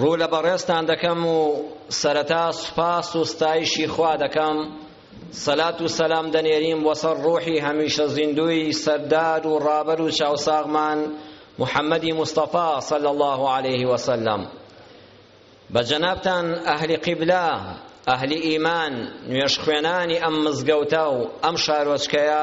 ڕوو لە بەڕێزتان دەکەم و سەرەتا سوپاس و ستایشی خوا دەکەم سەلات و سەلام دەنێریم بۆ سەر ڕوحی هەمیشە زیندووی سەردار و ڕابەر و چاوساغمان محمدی مصطفی صلی الله عليه وسلم بە جەنابتان ئەهلی قیبلە ئەهلی ئیمان نوێژخوێنانی ئەم مزگەوتە و ئەم شارۆچکەیە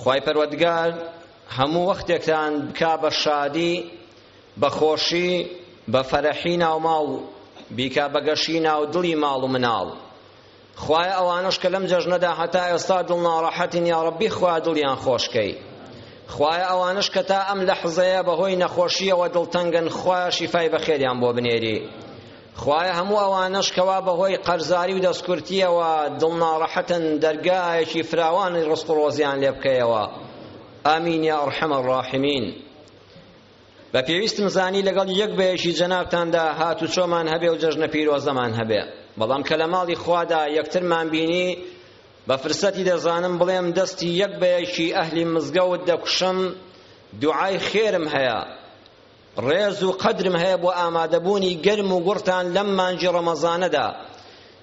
خوای پەروەردگار هەموو وەختێکتان بکا بە شادی بە خۆشی بە فەرەحی ناو ماڵ بیکا بە گەشی ناو دڵی ماڵ و مناڵ خوایە ئەوانەش کە لەم جەژنەدا هەتا ئێستا دڵ ناڕەحەتین یا ڕەبی خوا دڵیان خۆشکەی خوایە ئەوانش کە تا ئەم لەحزەیە بەهۆی نەخۆشیەوە دڵتەنگن خوایە شیفای بەخێریان بۆ بنێری خوایە هەموو ئەوانەش کەوا بەهۆی قەرزاری و دەستکورتیەوە دڵ ناڕەحەتن دەرگایەکی فراوانی ڕزق و ڕۆزیان لێ بکەیەوە ئامین یا ئەرحەم الراحمین بە پێویستم زانی لەگەڵ یەک بەیەکی جەنابتاندا هات و چۆمان هەبێ و جەژنە پیرۆزەمان هەبێ بەڵام کە لە ماڵی خوادا یەکترمان بینی بە فرسەتی دەزانم بڵێم دەستی یەک بەیەکی ئەهلی مزگەوت دەکوشم دوعای خێرم هەیە ڕێز و قەدرم هەیە بۆ ئامادەبوونی گەرم و گوڕتان لەم مانگی ڕەمەزانەدا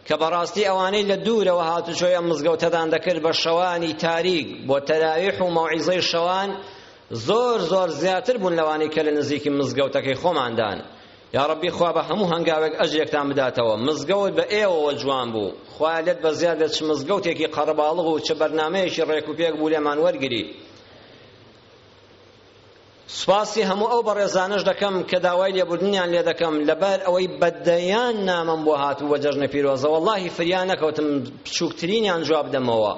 کە بەڕاستی ئەوانەی لە دوورەوە هاتوچۆی ئەم مزگەوتەدان دەکرد بە شەوانی تاریک بۆ تەراویح و مەوعیزەی شەوان زۆر زۆر زیاتر بوون لەوانەی کە لە نزیکی مزگەوتەکەی خۆماندان یا ڕەبی خوا بە هەموو هەنگاوێک ئەجرێکتان بداتەوە مزگەوت بە ئێوەوە جوان بوو خوا لێت بە زیاد بێت چ مزگەوتێکی قەڕەباڵغ و چ بەرنامەیەکی ڕێک و پێک بوو لێمان وەرگری سوپاسی هەموو ئەو بەڕێزانەش دەکەم کە داوای لێبوردنیان لێ دەکەم لەبەر ئەوەی بەدەیان نامەم بۆ هاتبوو بە جەژنە پیرۆزە وەڵاهی فریا نەکەوتم بچووکترینیان جواب دەمەوە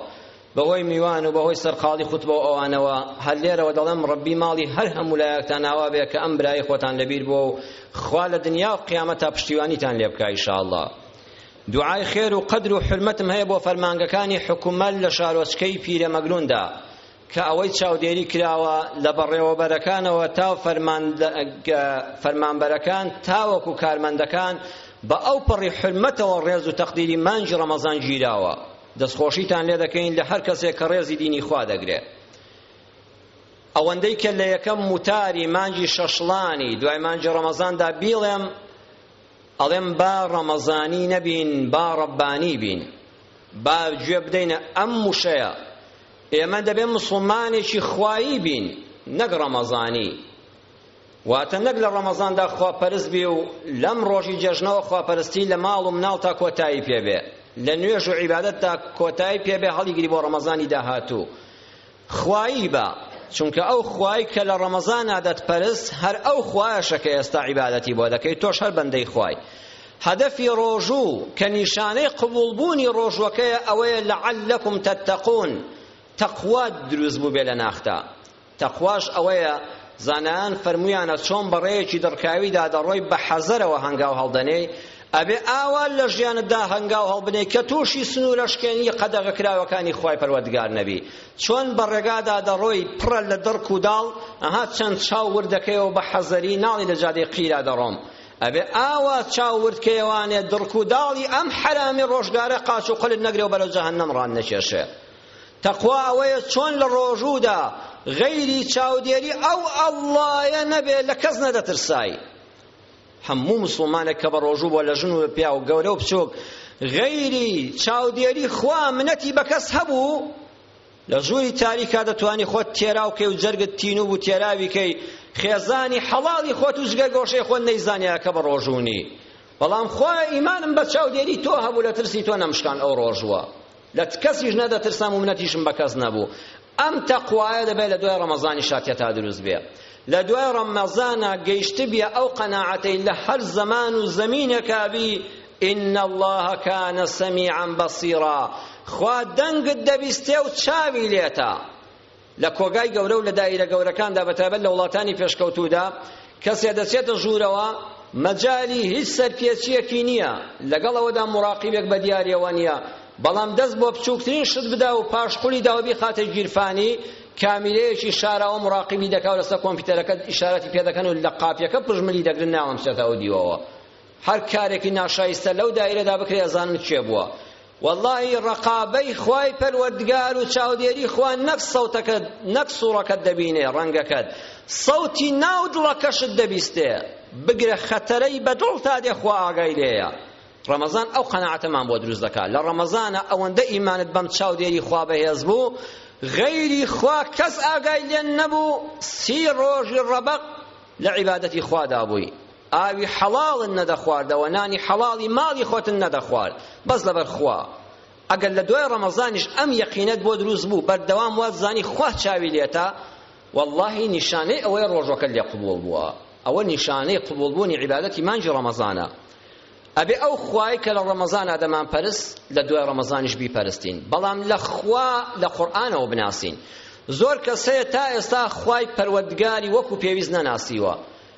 بەهۆی میوان و بەهۆی سەرقاڵی خوتبە و ئەوانەوە هەر لێرەوە دەڵێم ڕەبی ماڵی هەر هەموو لایەکتان ئاوا بێ کە ئەم برای خۆتان لەبیر بووە و خوا لە دنیا و قیامەتا پشتیوانیتان لێ بکا ئیشاءاللە دوعای خێر و قەدر و حرمەتم هەیە بۆ فەرمانگەکانی حکومەت لە شارۆچکەی پیرەمەگروندا کە ئەوەی چاودێری کراوە لە بەڕێوەبەرەکانەوە تا فەرمانبەرەکان تاوەکو کارمەندەکان بە ئەو پەڕی حرمەتەوە ڕێز و تەقدیری مانگی ڕەمەزان گیراوە دەستخۆشیتان لێ دەکەین لە هەر کەسێک کە ڕێزی دینی خوا دەگرێت ئەوەندەی کە لە یەکەم موتاری مانگی شەشڵانی دوای مانگی ڕەمەزاندا بیڵێم ئەڵێم با ڕەمەزانی نەبین با ڕەبانی بین با گوێ بدەینە ئەم وشەیە ئێمە دەبێ موسڵمانێکی خوایی بین نەک ڕەمەزانی واتە نەک لە ڕەمەزاندا خواپەرست بێ و لەم ڕۆژی جەژنەوە خواپەرستی لە ماڵ و مناڵ تا کۆتایی پێبێ لە نوێژ و عیبادەت تا کۆتایی پێبێ هەڵیگری بۆ ڕەمەزانی داهاتوو خوایی بە چونکە ئەو خوایی کە لە ڕەمەزانا دەتپەرست هەر ئەو خوایەشە کە ئێستا عیبادەتی بۆ دەکەی تۆش هەر بەندەی خوای هەدەفی ڕۆژوو کە نیشانەی قبوڵبوونی ڕۆژووەکەیە ئەوەیە لعلکم تتقون تەقوا دروست بووبێ لە ناختا تەقواش ئەوەیە زانایان فەرموویانە چۆن بەڕێیەکی دڕکاویدا دەڕۆی بە حەزەرەوە هەنگاو هەڵدەنێی ئەبێ ئاوا لە ژیانتدا هەنگاو هەڵبنێ کە تووشی سنوورە شکێنی قەدەغە کراوەکانی خوای پەروەردگار نەبی چۆن بە ڕێگادا دەڕۆی پڕە لە دڕک و داڵ ئەها چەند چاو وردەکەیەوە بە حەزەری ناڵی لە جادەی قیرا دەڕۆم ئەبێ ئاوا چاو ورد کەی وانێ دڕک و داڵی ئەم حەرامی ڕۆژگارە قاچ و قلت نەگرێ و بەرەو جەهەنەم ڕان نەکێشێ تەقوا ئەوەیە چۆن لە ڕۆژوودا غەیری چاودێری ئەو ئەڵڵایە نەبێ لە کەس نەدەترسای هەموو مسلمانێک کە بە ڕۆژوو بۆ لە ژن و پیا و گەورە و بچووک غەیری چاودێری خوا منەتی بە کەس هەبوو لە ژووری تاریکا دەتوانی خۆت تێراو کەی و جەرگت تینوو بوو تێراوی کەی خێزانی حەڵاڵی خۆت و جگە گۆشەی خۆت نەیزانیا کە بە ڕۆژوونی بەڵام خوا ئیمانم بە چاودێری تۆ هەبوو لە ترسی تۆ نەمشکان ئەو ڕۆژووە لە کەسیش نەدەترسام و منەتیشم بە کەس نەبوو ئەم تەقوایە دەبێت لە دوای ڕەمەزانی شاتیە تا دروست بێ لە دوای ڕەمەزانە گەیشتبیە ئەو قەناعەتەی لە هەر زەمان و زەمینەکابی ان اللە کان سمیعا بەصیرا خوا دەنگت دەبیستێ و چاوی لێتە لە کۆگای گەورە و لە دایرە گەورەکاندا بەتایبەت لە وڵاتانی پێشکەوتوودا کەسێ دەچێتە ژوورەوە مەجالی هیچ سەرپێچیەکی نییە لەگەڵ ئەوەدا مراقیبێک بە دیارەوە نییە بەڵام دەست بۆ بچووکترین شت بدا و پاشقلی داوە بیخاتە گیرفانی کامیرەیەکی شاراوە مراقیبی دەکا و لەسەر کۆمپیوتەرەکە ئیشارەتی پێ دەکەن و لە قاپیەکە پژملی دەگرن ناوەمچێتە ئەو دیوەوە هەر کارێکی ناشایستە لەو دایرەدا بکرێ ئەزانن کێ بووە واللهی ڕقابەی خوای پەروەردگار و چاودێری خوا نەک سەوتەکەت نەک سوڕەکەت دەبینێ ڕەنگەکەت سەوتی ناو دڵەکەشت دەبیستێ بگرە خەتەرەی بە دڵ تا دێ خوا ئاگای لێیە ڕەمەزان ئەو قەناعەتەمان بۆ دروست دەکات لە ڕەمەزانە ئەوەندە ئیمانت بەم چاودێری خوا بەهێز بوو غەیری خوا کەس ئاگای لێن نەبوو سی ڕۆژی ڕەبەق لە عیبادەتی خوادا بووی ئاوی حەڵاڵن نەدەخواردەوە نانی حەڵاڵی ماڵی خۆتن نەدەخوارد بەس لەبەر خوا ئەگەر لە دوای ڕەمەزانیش ئەم یەقینەت بۆ دروست بوو بەردەوام وات زانی خوا چاوی لێتە واللهی نیشانەی ئەوەی ڕۆژەکە لێ قبول بووە ئەوە نیشانەی قبولبوونی عیبادەتی مانجی ڕەمەزانە ئەبێ ئەو خوای کە لە ڕەمەزانا دەمان پەرست لە دوای ڕەمەزانیش بیپەرستین بەڵام لە خوا لە قورئانەوە بناسین زۆر کەس هەیە تا ئێستا خوای پەروەردگاری وەکو پێویست نەناسیوە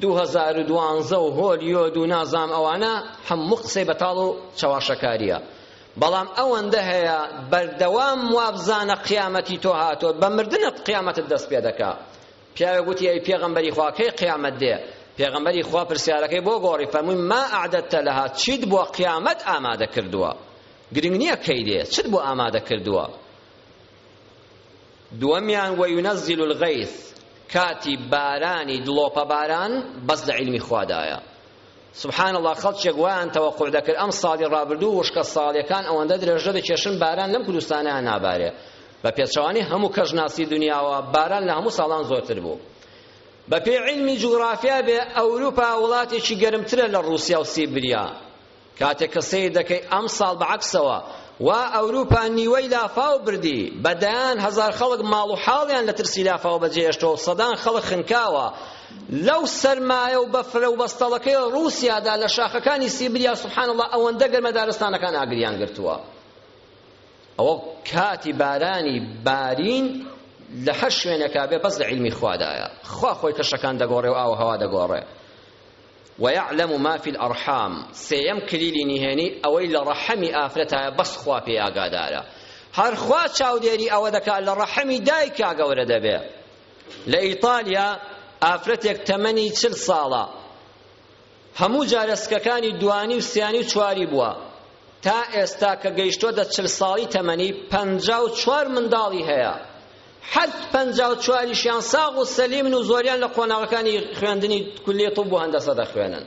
دوو هەزار و دوانزە و هۆلیۆد و نازام ئەوانە هەموو قسەی بەتاڵ و چەواشەکاریە بەڵام ئەوەندە هەیە بەردەوام وابزانە قیامەتی تۆ هاتۆ بە مردنت قیامەتت دەست پێ دەکا پیاوێک گوتی ئەی پێغەمبەری خوا کەی قیامەت دێ پێغەمبەری خوا پرسیارەکەی بۆ گۆڕی فەرمووی ما ئەعدەتە لەها چیت بۆ قیامەت ئامادە کردووە گرنگ نییە کەی دێ چت بۆ ئامادە کردووە دووەمیان وەیونەزیل الغیث کاتی بارانی دڵۆپە باران بەس لە عیلمی خوادایە سبحان الله خەڵکێک وایان تەوەقع دەکرد ئەم ساڵی ڕابردوو وشکە ساڵیەکان ئەوەندە درێژە دەکێشن باران لەم کوردستانیان نابارێ بە پێچەوانی هەموو کەش ناسی دنیاوە باران لە هەموو ساڵان زۆرتر بوو بە پێی علمی جوگرافیا بێ ئەوروپا وڵاتێکی گەرمترە لە ڕوسیا و سیبریا کاتێک کە سەیر دەکەی ئەمساڵ بە عەکسەوە وا ئەوروپا نیوەی لافاو بردی بە دەیان هەزار خەڵک ماڵ و حاڵیان لە ترسی لافاو بەجێ هێشتەوە و سەدان خەڵک خنکاوە لەو سەرمایە و بەفرە و بەستەڵەکەی ڕووسیادا لە شاخەکانی سیبریا سبحان الله ئەوەندە گەرمە دارستانەکان ئاگریان گرتووە ئەوە کاتی بارانی بارین لە هەر شوێنەکە بێ بەس لە عیلمی خوادایە خوا خۆی کەشەکان دەگۆڕێ و ئاو هەوا دەگۆڕێ ویعلم ما فی الارحام سێیەم کلیلی نهێنی ئەوەی لە ڕەحمی ئافرەتایە بەس خوا پێی ئاگادارە هەر خوا چاودێری ئەوە دەکا لە ڕەحمی دایکا گەورە دەبێ لە ئیتالیا ئافرەتێک تەمەنی چل ساڵە هەموو جارە سکەکانی دوانی و سیانی و چواری بووە تا ئێستا کە گەیشتۆتە چل ساڵی تەمەنی پەنجا و چوار منداڵی هەیە هەر پەنجا و چواریشیان ساغ و سەلیمن و زۆریان لە قۆناغەکانی خوێندنی کولیە طب و هەندەسە دەخوێنن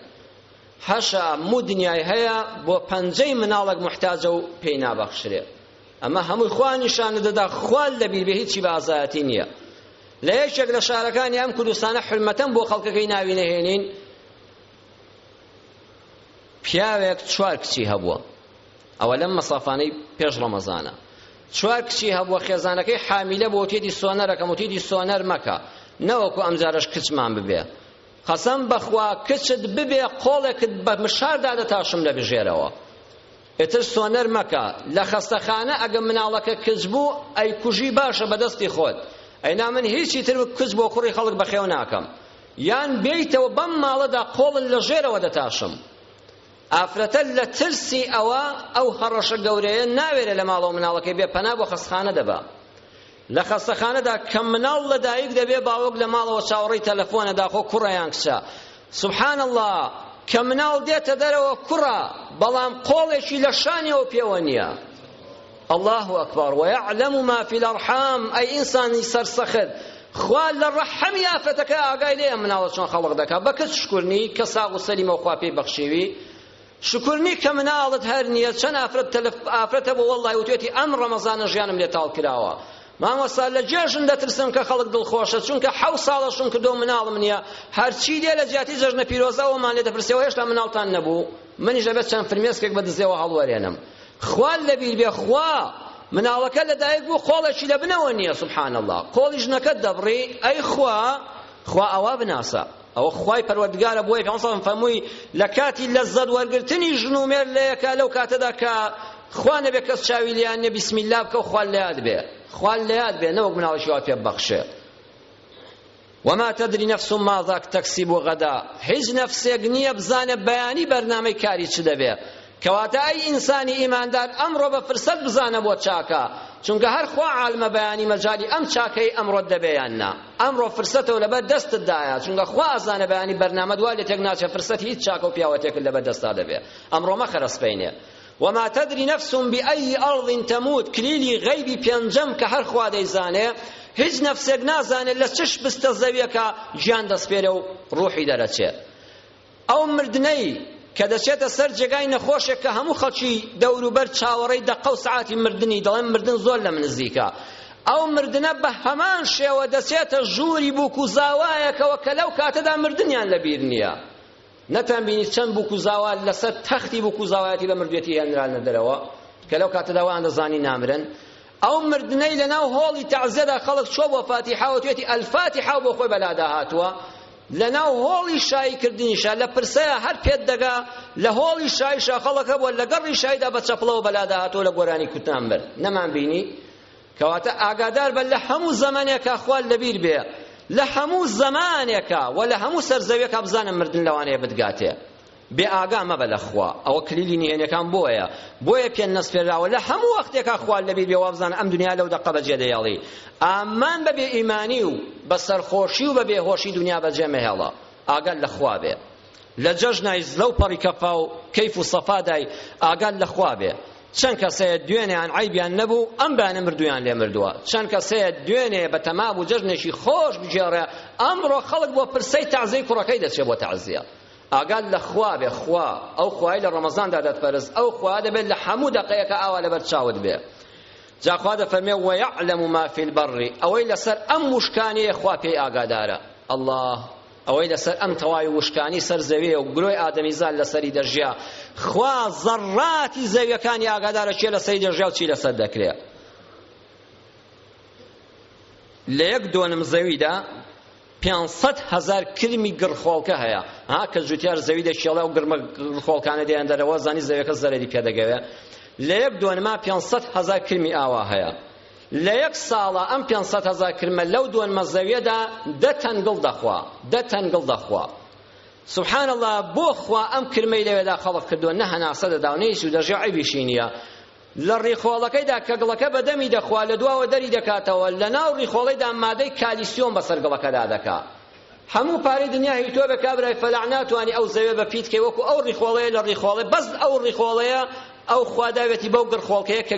هەشە مو دنیای هەیە بۆ پەنجەی مناڵێک محتاجە و پێی نابەخشرێ ئەمە هەمووی خوا نیشانە دەدا خوال لەبیر بێ هیچی بە ئازایەتی نییە لە یەکێک لە شارەکانی ئەم کوردستانە حرمەتەن بۆ خەڵکەکەی ناوی نەهێنین پیاوێک چوار کچی هەبووە ئەوە لەم مەسافانەی پێش ڕەمەزانە چوار کچی هەبووە خێزانەکەی حامیلە بۆ تێدی سۆنەرەکەم و تێدی سۆنەر مەکە نەوەکو ئەمجارەش کچمان ببێ قەسەم بەخوا کچت ببێ قۆڵێکت بە مشاردا دەتاشم لە بژێرەوە ئتر سۆنەر مەکە لە خەستەخانە ئەگە مناڵەکە کچ بوو ئەی کوژی باشە بەدەستی خۆت ئەینا من هیچی تر کچ بۆ کوڕی خەڵک بەخێو ناکەم یان بێیتەوە بەم ماڵەدا قۆڵن لە ژێرەوە دەتاشم ئافرەتە لە ترسی ئەوە ئەو هەڕەشە گەورەیە ناوێرێ لە ماڵەوە مناڵەکەی بێ پەنا بۆ خەستخانە دەبا لە خەستەخانەدا کە مناڵ لە دایک دەبێ باوەک لە ماڵەوە چاوەڕێی تەلەفۆنە داخۆ کوڕە یان کچە سبحان الله کە مناڵ دێتە دەرەوە کوڕە بەڵام قۆڵێکی لە شانیەوە پێوە نییە اللە اکبر ویعلم ما فی الارحام ئەی ئینسانی سەرسەخت خوا لە ڕەحەمی ئافرەتەکە ئاگای لێ ئەم مناڵە چۆن خەڵق دەکا بە کچ شکر نی کە ساغ و سەلیمە و خوا پێی بەخشیوی شکر نی کە مناڵت هەر نییە چەند ئافرەت تەلف ئافرەتە بۆ وەڵڵای وتێتی ئەم ڕەمەزانە ژیانم لێ تاڵ کراوە مامۆستا لە جێژن دەترسم کە خەڵک دڵخۆشە چونکە حەو ساڵەشم کردو مناڵم نییە هەرچی دێ لە جیاتی جەژنە پیرۆزەوەمان لێ دەپرسێەوە هێشتا مناڵتان نەبوو منیش ئەبێت چەند فرمێسکێک بە دزێوە هەڵوەرێنم خوات لەبیر بێ خوا مناڵەکە لەدایک بوو قۆڵێکی لە بنەوە نییە سبحان الله قۆڵی ژنەکەت دەبڕی ئەی خوا خوا ئەوە بناسە ئەوە خوای پەروەردگارە بۆی پێغەمبەر فەرمووی لە کاتی لەززەت وەرگرتنی ژن و مێر لە یەکە لەو کاتەدا کە خوا نەبێ کەس چاوی لیان نیە بسم الله بکە و خوا لە یاد بێ خوا لە یاد بێ نەوەک مناڵێکی وا پێ ببەخشێ وما تدري نفس ماذا تكسب غدا هیچ نەفسێک نییە بزانە بەیانی بەرنامەی کاری چ دەبێ کەواتە ئەی ئینسانی ئیماندار ئەمڕۆ بە فرسەت بزانە بۆ چاکە چونکە هەر خوا عالمە بەیانی مەجالی ئەم چاکەی ئەمڕۆت دەبێ یان نا ئەمڕۆ فرسەتەوە لەبەر دەستت دایە چونکە خوا ئەزانە بەیانی بەرنامەت وا لێ تێک ناچێ فرسەت هیچ چاکە و پیاوەتێکت لەبەر دەستدا دەبێ ئەمڕۆ مەخەرە سپەینێ وما تدری نفس بأی ارض تموت کلیلی غیبی پێنجەم کە هەر خوا دەیزانێ هیچ نەفسێک نازانێت لە چ شبستە زەویەکە گیان دەسپێرێ و ڕوحی دەرەچێت ئەو مردنەی کە دەچێتە سەر جێگای نەخۆشێک کە هەموو خەڵکی دەوروبەر چاوەڕێی دەقە و سعاتی مردنی دەڵێن مردن زۆر لە من نزیکە ئەو مردنە بە هەمان شێوە دەچێتە ژووری بووک و زاوایەکەوە کە لەو کاتەدا مردنیان لەبیر نییە نەتان بینی چەند بوکوزاوا لەسەر تەختی بوکوزاوایەتی لە مردوێتی هێنرانە دەرەوە کە لەو کاتەدا وایان دەزانی نامرن ئەو مردنەی لەناو هۆڵی تەعزیەدا خەڵک چۆ بۆ فاتیحا و توێتی ئەلفاتیحا بۆ خۆی بەلادا هاتووە لەناو هۆڵی شایی کردنیشە لە پرسەیە هەر پێت دەگا لە هۆڵی شایشە خەڵەکە بۆ لەگەڕی شایدا بە چەپڵەوە بەلادا هاتۆ لە گۆرانی کوتان بەر نەمان بینی کەواتە ئاگادار بە لە هەموو زەمەنێکا خوات لەبیر بێ لە هەموو زەمانێکا و لە هەموو سەر زەویەکا بزانە مردن لەوانەیە بتگاتێ بێ ئاگا مەبە لە خوا ئەوە کلیلی نهێنەکان بۆیە بۆیە پێ نەسپێراوە لە هەموو وەختێکا خوال لەبیر بێ وابزان ئەم دنیا لەو دەقە بەجێ دەیەڵی ئامان بە بێ ئیمانی و بە سەرخۆشی و بە بێهۆشی دنیا بەجێ مەهێڵە ئاگات لە خوا بێ لە جەژنایس لەو پەڕی کەفا و کەیف و سەفادای ئاگات لە خوا بێ چەند کەسەیە دوێنێیان عیبیان نەبوو ئەم بانە مردویان لێ مردووە چەند کەسەیە دوێنێ بە تەما بوو جەژنێکی خۆش بگێڕێ ئەمڕۆ خەڵک بۆ پرسەی تەعزیەی کوڕەکەی دەچێ بۆ تەعزیە ئاگات لە خوا بێ خوا ئەو خوای لە ڕەمەزاندا دەتپەرست ئەو خوا دەبێت لە هەموو دەقەیەکە ئاوا لەبەر چاوت بێ جاخوا دەفەرمێ وەیەعلەم ما فی البەڕی ئەوەی لەسەر ئەم وشکانەیە خوا پێی ئاگادارە الله ئەوەی لەسەر ئەم تەواوی وشکانی سەر زەویە و گرۆی ئادەمیزاد لەسەری دەژیا خوا زەڕاتی زەویەکانی ئاگادارە چێ لەسەری دەژیا و چی لەسەر دەکرێ لە یەک دۆنم زەویدا پێنسەد هەزار کرمی گڕخۆڵکە هەیە ها کە جوتیار زەوی دەشێڵێ و گرمە گڕخۆڵکانە دێن دەرەوە زانی زەویەکە زەرەری پێدەگەوێ لە یەک دۆنما پێنسەد هەزار کرمی ئاوا هەیە لە یەک ساڵا ئەم پێنج سەد هەزار کرمە لەو دۆنمە زەویەدا دە تەن گڵ دەخوا دە تەن گڵ دەخوا سبحان الله بۆ خوا ئەم کرمەی لەوێدا خەڵق کردووە نە هەناسە دەدا و نەیسو دەژێ عیبیشی نییە لە ڕیخۆڵەکەیدا کە گڵەکە بە دەمی دەخوا لە دواوە دەری دەکاتەوە لە ناو ڕیخۆڵەیدا مادەی کالیسیۆم بەسەر گڵەکەدا دەکا هەموو پارەی دنیا هی تۆ بە کابرای فەلەع ناتوانانی ئەو زەوێ بە پیت کەی وەکو ئەو ڕیخۆڵەیە لە ڕیخۆڵێ بەس ئەو ڕیخۆڵەیە ئەو خواداوێتی بەو گڕخۆڵکەیە کە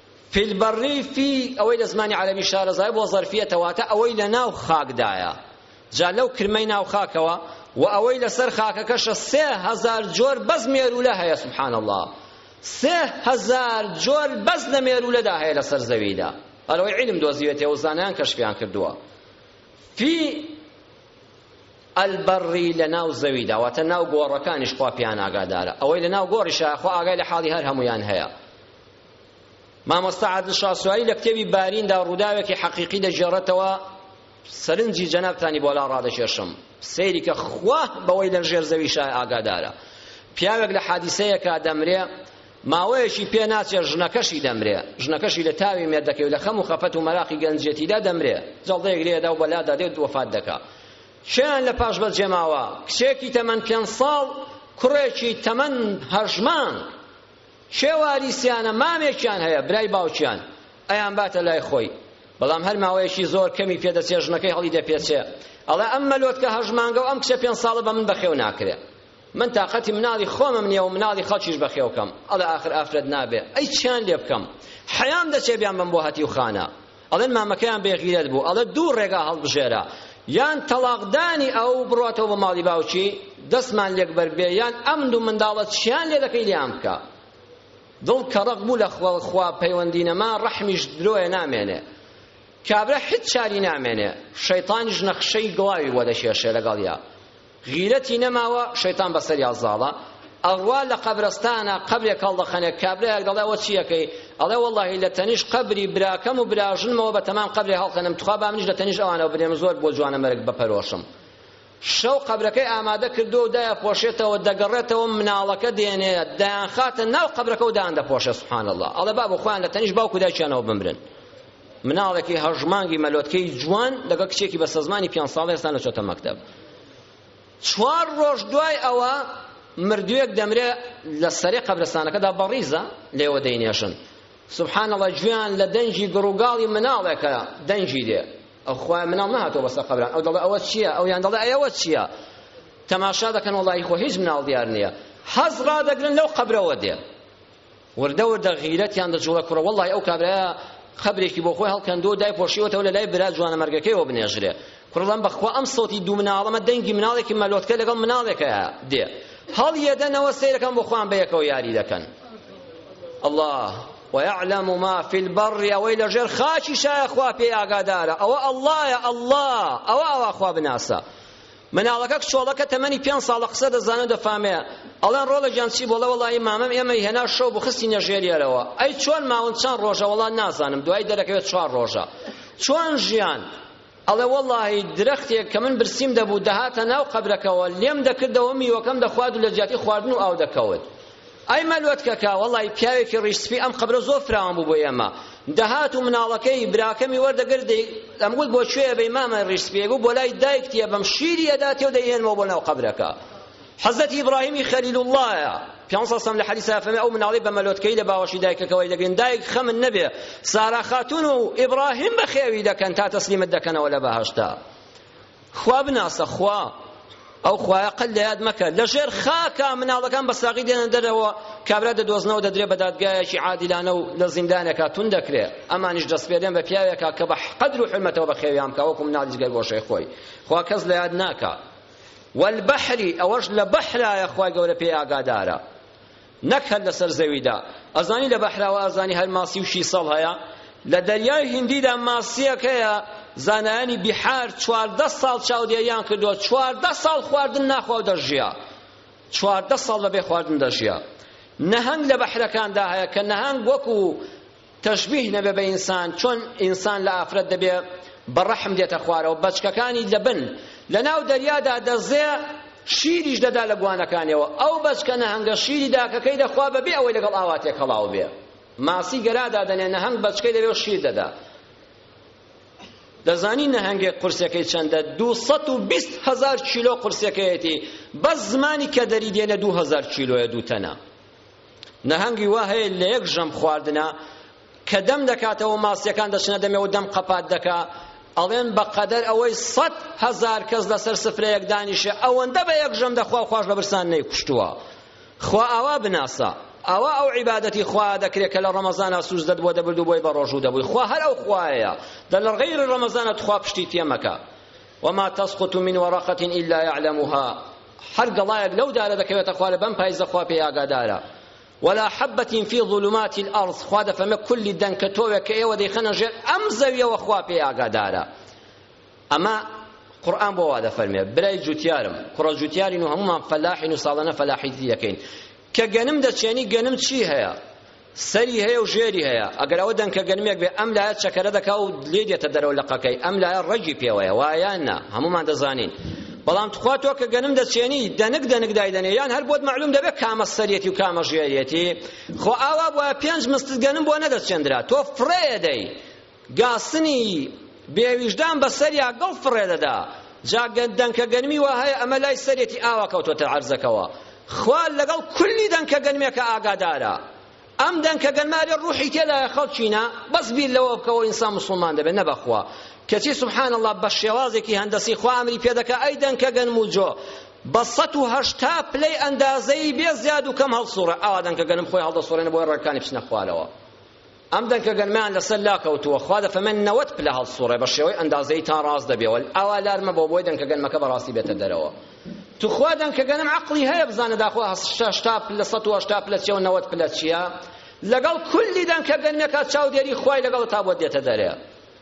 فی البر فی ئەوەی لە زمانی عەرەبی شارەزایە بۆ زەرفیەتە واتە ئەوەی لە ناو خاکدایە جا لەو کرمەی ناو خاکەوە و ئەوەی لەسەر خاکەکەشە سێ هەزار جۆر بەس مێروولە هەیە سبحان الله سێ هەزار جۆر بەس لە مێروولەدا هەیە لەسەر زەویدا ئەرەوەی علم دۆزیوێتێ و زانایان کەشفیان کردووە فی البری لە ناو زەویدا واتە ناو گۆڕەکانیش خوا پێیان ئاگادارە ئەوەی لە ناو گۆڕیشە خوا ئاگای لە حاڵی هەر هەمویان هەیە مامۆستا عادل شاسواری لە کتێبی باریندا ڕووداوێکی حەقیقی دەگێڕێتەوە سەرنجی جەنابتانی بۆ لا ڕادەکێشم سەیری کە خوا بەوەی لە ژێر زەوی شای ئاگادارە پیاوێک لە حادیسەیەکا دەمرێ ماوەیەکی پێ ناچێ ژنەکەشی دەمرێ ژنەکەشی لە تاوی مێردەکەی و لە خەم و خەفەت و مەراقی گەنجێتیدا دەمرێ جەڵدەیەک لێدا و بەلادا دێت وەفات دەکا چیان لە پاش بەجێماوە کچێکی تەمەن پێنج ساڵ کوڕێکی تەمەن هەژمان کێ واریسیانە مامێکیان هەیە برای باوکیان ئەیانباتە لای خۆی بەڵام هەر ماوەیەکی زۆر کەمی پێدەچێ ژنەکەی هەڵی دەپێچێ ئەڵێ ئەم مەلۆتکە هەژمانگە و ئەم کچە پێنج ساڵە بە من بەخێو ناکرێ من تاقەتی مناڵی خۆمم نییە و مناڵی خەڵکیش بەخێوکەم ئەڵێ ئاخر ئافرەت نابێ ئەی چیان لێ بکەم حەیام دەچێ بیان بم بۆ هەتیوخانە ئەڵێن مامەکەیان بێ غیرەت بوو ئەڵێ دوو ڕێگا هەڵبژێرە یان تەڵاقدانی ئەو بڕاتەوە بە ماڵی باوکی دەستمان لێک بەربێ یان ئەم دوو منداڵە چیان لێ دەکەی لێیان بکە دڵ کەڕق بوو لە خوا پەیوەندی نەما ڕەحمیش درۆیە نامێنێ کابرا حت چاری نامێنێ شەیطانیش نەخشەی گڵاوی بۆ دەکێشێ لەگەڵیا غیرەتی نەماوە شەیتان بەسەریا زاڵە ئەڕوا لە قەبرستانە قەبرێک هەڵدەخەنێ کابرایەک دەڵێ ئەوە چیەکەی ئەڵێ وەڵاهی لە تەنیش قەبری براکەم و براژنمەوە بە تەمام قەبرێ هەڵخەنم تخوا با منیش لە تەنیش ئەوانەوە بنێم زۆر بۆ جوانە مەرگ بەپەرۆشم شەو قەبرەکەی ئامادە کردو و دایە پۆشێتەوە دەگەڕێتەوە مناڵەکە دێنێ دایان خاتە ناو قەبرەکە و دایان دەپۆشێ سبحان الله ئەڵێ بابە خۆیان لە تەنیش باوکو دایکیانەوە بمرن مناڵێکی هەژمانگی مەلۆتکەی جوان لەگەڵ کچێکی بەسەزمانی پێنج ساڵە ئێستا نەچۆتە مەکتەب چوار ڕۆژ دوای ئەوە مردوویەک دەمرێ لە سەری قەبرستانەکەدا بەڕیزە لێوە دەینێشن سبحان الله جویان لە دەنگی گڕوگاڵی مناڵێکە دەنگی دێ ئەو خوای مناڵ نهاتەوە بەسە قەبران ئەو دەڵێ ئەوە چییە ئەو یان دەڵێ ئەوە چییە تەماشا دەکەن وڵی خۆ هیچ مناڵ دیار نییە حەز ڕادەگرن لەو قەبرەوە دێ وردە وردە غیرەتیان دەجوڵە کوڕە وەڵڵاهی ئەو کابرایە قەبرێکی بۆ خۆی هەڵکەندو دای پۆشیوەتەوە لە لای برا جوانە مەرگەکەیەوە بنێژرێ کوڕڵم بەخوا ئەم سەوتی دوو مناڵەمە دەنگی مناڵێکی مەلۆتکە لەگەڵ مناڵێکە دێ هەڵ یەدەنەوە سەیرەکەم بۆ خۆیان بەیەکەوە یاری دەکەن الله ويعلم ما في البر ئەوەی لە ژێر خاچی شایە خوا پێی ئاگادارە ئەوە ئەڵڵایە ئەڵڵا ئەوە ئەوە خوا بناسە مناڵەکە کچۆڵەکە تەمەنی پێنج ساڵە قسە دەزانێ دەفامێ ئەڵێن ڕۆڵە گیان چی بۆڵە وەڵی مامەم ئێمەی هێنا شەو بۆ خستینە ژێریەرەوە ئەی چۆن ماون چەند ڕۆژە وەڵا نازانم دوای دەرەکەوێت چوار ڕۆژە چۆن ژیان ئەڵێ وەڵی درەختێک کە من برسیم دەبوو دەهاتە ناو قەبرەکەەوە لێم دەکردەوە میوەکەم دەخوارد و لە جیاتی خواردن و ئاو دەکەوت ئای مەلوەت کەکە وەڵای پیاوێکی ڕیش سپی ئەم قەبرە زۆر فراوان بوو بۆ ئێمە دەهات و مناڵەکەی براکەمی وەردەگرت ئەمگوت بۆ کوێیە بەی مامە ڕیش سپیە گو بۆ لای دایکتیە بەم شیری ئەداتێ و دەیهێنمەوە بۆ ناو قەبرەکە حەزەتی ئیبراهیمی خەلیل اللهە پیانسە سەم لە حەدیسا فەرمی ئەو مناڵی بە مەلۆتکەی لە باوەشی دایکەکەوەی دەگرن دایک خەمن نەبێ سارا خاتون و ئیبراهیم بەخێوی دەکەن تا تەسلیمت دەکەنەوە لە بەهەشتا خوا بناسە خوا ئەو خوایە قەت لە یاد مەکە لە ژێر خاکە مناڵەکان بە ساغی دێنە دەرەوە کابرا دەدۆزنەوە دەدرێ بە دادگایەکی عادیلانە و لە زیندانێکا تون دەکرێ ئەمانیش دەسپێرێن بە پیاوێکا کە بە قەدر و حرمەتەوە بە خێویان بکە وەکو مناڵیش گەر گۆشەی خۆی خوا کەس لە یاد ناکا والبحری ئەوەش لە بەحرایە خوای گەورە پێی ئاگادارە نەک هەر لەسەر زەویدا ئەزانی لە بەحراوە ئەزانی هەر ماسی و شیسەڵ هەیە لە دەریای هندیدا ماسیەک هەیە زانایانی بیحار چواردە ساڵ چاودێریان کردووە چواردە ساڵ خواردن ناخوا و دەژیا چواردە ساڵ لەبێ خواردن دەژیا نەهەنگ لە بەحرەکاندا هەیە کە نەهەنگ وەکو تەشبیه نەبێ بە ئینسان چۆن ئینسان لە ئافرەت دەبێ بە ڕەحم دێتە خوارەوە بەچکەکانی لەبن لەناو دەریادا دەزێ شیریش دەدا لە گوانەکانیەوە ئەو بەچکە نەهەنگە شیری داکەکەی دەخوا بەبێ ئەوەی لەگەڵ ئاوا تێکەڵاو بێ ماسی گەرادا دەنێ نەهەنگ بەچکەی دەبێ و شیر دەدا دەزانی نەهەنگێ قورسەکەی چەندە دوو سەد و بیست هەزار کیلۆ قورسەکەیەتی بەس زمانی کە دەری دێنە دوو هەزار کیلۆیە دوو تەنە نەهەنگی وا هەیە لە یەک ژەم خواردنە کە دەم دەکاتەوە ماسیەکان دەچنە دەمێەوە دەم قەپات دەکا ئەڵێن بە قەدەر ئەوەی سەد هەزار کەس لەسەر سفرەیەک دانیشێ ئەوەندە بە یەک ژەم دەخوا خوش بە برسان نەیکوشتووە خوا ئاوا بناسە ئەوە ئەو عیبادەتی خوا دەکرێت کە لە ڕەمەزانە سوز دەدبووە دەبرد و بۆی بە ڕۆژوو دەبووی خوا هەر ئەو خوایە دە لە غەیری ڕەمەزانە تخوا پشتی تێمەکە وما تسقط من ورقة إلا يعلمها هەر گەڵایەک لەو دارە دەکەوێتە خوارە بەم پایزە خوا پێی ئاگادارە ولا حبة في ظلمات الأرض خوا دەفەمە کولی دەنکە تۆوێک کە ئێوە دەیخەنە ژێر ئەم زەویەوە خوا پێی ئاگادارە ئەمە قورآن بۆ وا دەفەرمێ برای جوتیارم کوڕە جوتیارین و هەمومان فەلاحین و ساڵانە فەلاحیتی دەکەین کە گەنم دەچێنی گەنم چی هەیە سەری هەیە و ژێری هەیە ئەگەر ئەوە دەنکە گەنمێک بێ ئەم لایە چەکەرە دەکا و لێ دێتە دەرەوە لقەکەی ئەم لایە ڕەگی پێوەیە وایە نا هەمومان دەزانین بەڵام تخوا تۆ کە گەنم دەچێنی دەنک دەنک دایدەنێ یان هەر بۆت معلوم دەبێت کامە سەرەتی و کامە ژێرەتی خۆ ئاوا بووە پێنج مستت گەنم بۆ نەدەچێندرا تۆ فڕێ دەی گاستنی بێ ویژدان بە سەریا گڵ فڕێ دەدا جا دەنکە گەنمی وا هەیە ئەمە لای سەرێتی ئاوا کەوتۆتە عەرزەکەوە خوا لەگەڵ کولی دەنکە گەنمێکە ئاگادارە ئەم دەنکە گەنمارێ ڕوحی تێدایە خەڵچینە بەس بیر لەوە بکەوە ئینسان مسلمان دەبێت نەبەخوا کەچی سبحان الله بە شێوازێکی هەندەسی خوا ئەمری پێدەکە ئەی دەنکە گەنم و جۆ بە سەد و هەشتا پلەی ئەندازەی بێ زیاد و کەم هەڵسوڕە ئاوا دەنکە گەنم خۆی هەڵدەسوڕێنە بۆی ڕێکانی بچنە خوارەوە ئەم دەنکە گەنمەیان لەسەر لا کەوتووە خوا دەفەمێن نەوەت پلە هەڵسوڕێ بە شێوەی ئەندازەی تا ڕاست دەبێ وەل ئاوا لار مەبە بۆی دەنکە گەنمەکە بەڕاستی بێتە دەرەوە توخوا دەنکە گەنم عەقڵی هەیە بزانە داخوا هەشتا پلە سەد و هەشتا پلە چیە و نەوەت پلە چییە لەگەڵ کولی دەنکە گەنمێکە چاودێری خوای لەگەڵ تا بۆت دێتە دەرێ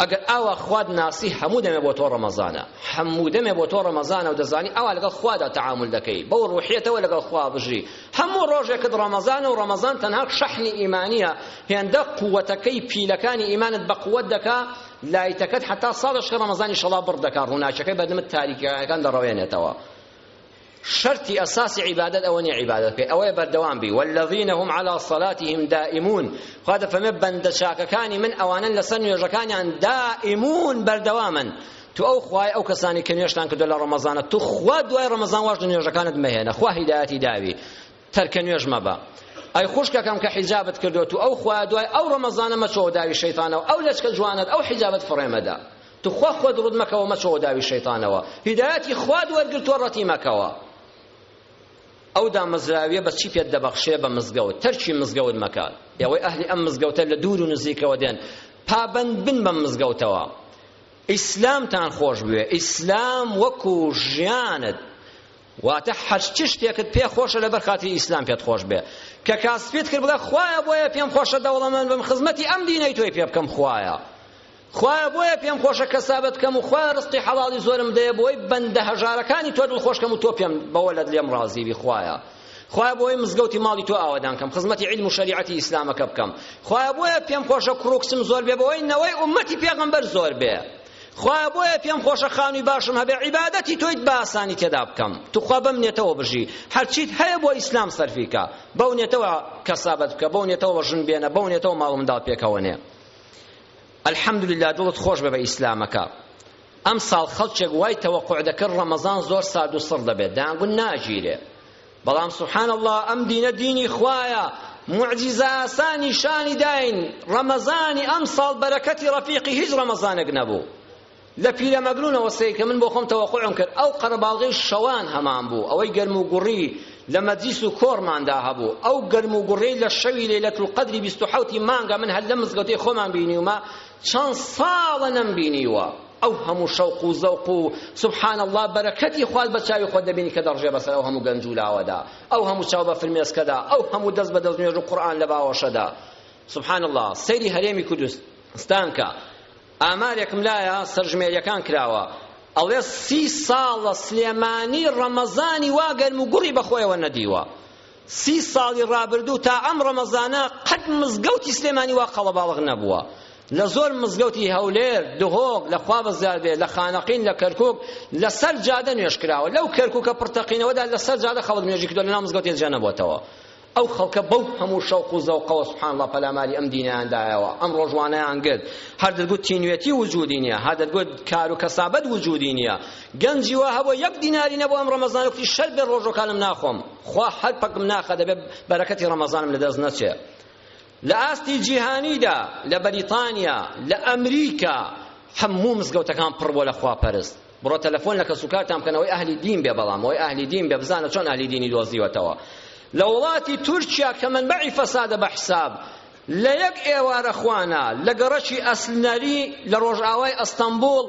ئەگەر ئاوا خوات ناسی هەموو دەمێ بۆ تۆ ڕەمەزانە هەموو دەمێ بۆ تۆ ڕەمەزانە و دەزانی ئاوا لەگەڵ خوادا تەعامل دەکەی بەو ڕوحیەتەوە لەگەڵ خوا بژی هەموو ڕۆژێکت ڕەمەزانە و ڕەمەزان تەنها شەحنی ئیمانیە هێندە قووەتەکەی پیلەکانی ئیمانت بە قووەت دەکا لایتەکەت حتا ساڵش کە ڕەمەزانی شەڵا بڕ دەکا ڕووناچەکەی بەدمت تاریکەکان دەڕەوێنێتەوە شەرتی ئەساسی عیبادەت ئەوە نیە عیبادەت بکەی ئەوەیە بەردەوام بی والذین هم علی صلاتهم دائمون خوا دەفەرمێ بەندە چاکەکانی من ئەوانن لەسەر نوێژەکانیان دائمون بەردەوامن تو ئەو خوای ئەو کەسانی کە نوێژتان کردو لە ڕەمەزانە تو خوا دوای ڕەمەزان واش نوێژەکانت مەهێنە خوا هیدایەتی داوی تەرکە نوێژ مەبە ئەی خوشکەکەم کە حیجابت کردو تو ئەو خوای دوای ئەو ڕەمەزانە مەچۆ داوی شەیتانەوە ئەو لەچکە جوانت ئەو حیجابت فڕێمەدا توخوا خۆت ڕوت مەکەوە مەچۆ داوی شەیتانەوە هیدایەتی خواد وەرگرتوە ڕەتی مەکەوە ئەو دامەزراویە بە چی پێت دەبەخشێ بە مزگەوت تەرکی مزگەوت مەکە ئێوەی ئەهلی ئەم مزگەوتە لە دوور و نزیکەوە دێن پابەند بن بەم مزگەوتەوە ئیسلامتان خۆش بوێ ئیسلام وەکو ژیانت واتە هەر چ شتێکت پێ خۆشە لەبەر خاتری ئیسلام پێت خۆش بێ کە کاسپیت کرد بڵێ خوایە بۆیە پێم خۆشە دەوڵەمەند بم خزمەتی ئەم دینەی تۆی پێ بکەم خوایە خوایە بۆیە پێم خۆشە کەسابەت کەم و خوایە ڕزقی حەڵاڵی زۆرم دەیە بۆی بەندە هەژارەکانی تۆ دڵخۆش کەم و تۆ پێم بەوەلەت لێم ڕازی بی خوایە خوایە بۆی مزگەوتی ماڵی تۆ ئاوادان کەم خزمەتی علم و شریعەتی ئیسلامەکە بکەم خوایە بۆیە پێم خۆشە کوڕوکسم زۆر بێ بەوەی نەوەی ئومەتی پێغەمبەر زۆر بێ خوایە بۆیە پێم خۆشە خانووی باشم هەبێ عیبادەتی تۆیت بە ئاسانی تێدا بکەم توخوا بەم نێتەوە بژی هەرچیت هەیە بۆ ئیسلام سەرفی کە بەو نێتەوە کەسابەت بکە بەو نێتەوە ژن بێنە بەو نێتەوە ماڵ و منداڵ پێکەوە نێ الحمدلله دڵت خۆش بێ بە ئیسلامەکە ئەم ساڵ خەڵکێک وای تەوەقع دەکرد ڕەمەزان زۆر سارد و سڕ دەبێت دەیانگوت ناگیرێ بەڵام سبحان اللە ئەم دینە دینی خوایە معجزە ئاسانی شانی داین ڕەمەزانی ئەمساڵ بەرەکەتی ڕەفیقی هیچ ڕەمەزانێک نەبوو لە پیرە مەگرونەوە سەیرکە من بۆ خۆم تەوەقعم کرد ئەو قەرەباڵغی شەوان هەمان بوو ئەوەی گەرم و گوڕی لە مەجلیس و کۆڕماندا هەبوو ئەو گەرم و گوڕی لە شەوی لەیلەت القەدری بیست و حەوتی مانگە من هەر لە مزگەوتەی خۆمان بینیومە چەند ساڵە نەمبینیوە ئەو هەموو شەوق و زەوق و سبحان اللە بەرەکەتی خوات بە چاوی خۆت دەبینی کە دەڕژێ بەسەر ئەو هەموو گەنج و لاوەدا ئەو هەموو چاو بە فرمێسکەدا ئەو هەموو دەست بە دەست نوێژ و قورئان لە باوەشەدا سبحان اللە سەیری هەرێمی کوردستان کە ئامارێکم لایە سەرژمێریەکان کراوە ئەڵێ سی ساڵە سلێمانی ڕەمەزانی وا گەرم و گوڕی بەخۆیەوە نەدیوە سی ساڵی ڕابردوو تا ئەم ڕەمەزانە قەت مزگەوتی سلێمانی وا قەڵەباڵغ نەبووە لە زۆر مزگەوتی هەولێر دهۆک لە خوا بەزیار بێت لە خانەقین لە کەرکوک لەسەر جادە نوێژ کراوە لەو کەرکوکە پڕتەقینەوەدا لەسەر جادە خەڵک نوێژی کردو لەناو مزگەوتێ جێ نەبووتەوە ئەو خەڵکە بەو هەموو شەوق و زەوقەوە سبحان الله پەلاماری ئەم دینیان دایەوە ئەم ڕۆژوانەیان گرت هەر دەتگوت تینوێتی وجودی نییە هەر دەتگوت کار و کەسابەت وجودی نییە گەنجی وا هەبوو یەک دیناری نەبوو ئەم ڕەمەزانە کوتی شەر بێ ڕۆژەکانم ناخۆم خوا هەر پەکم ناخە دەبێ بەرەکەتی ڕەمەزانم لەدەست نەچێ لە ئاستی جیهانیدا لە بەریتانیا لە ئەمریکا هەموو مزگەوتەکان پڕ بووە لە خواپەرست بڕۆ تەلەفۆن لە کەسوکارتان بکەن ئەوەی ئەهلی دین بێ بەڵام ئەوەی ئەهلی دین بێ بزانە چۆن ئەهلی دینی دۆزیوەتەوە لە وڵاتی تورکیا کە منبعی فەسادە بە حساب لە یەک ئێوارە خوانا لە گەڕەکی ئەسلنەری لە ڕۆژئاوای ئەستەنبوڵ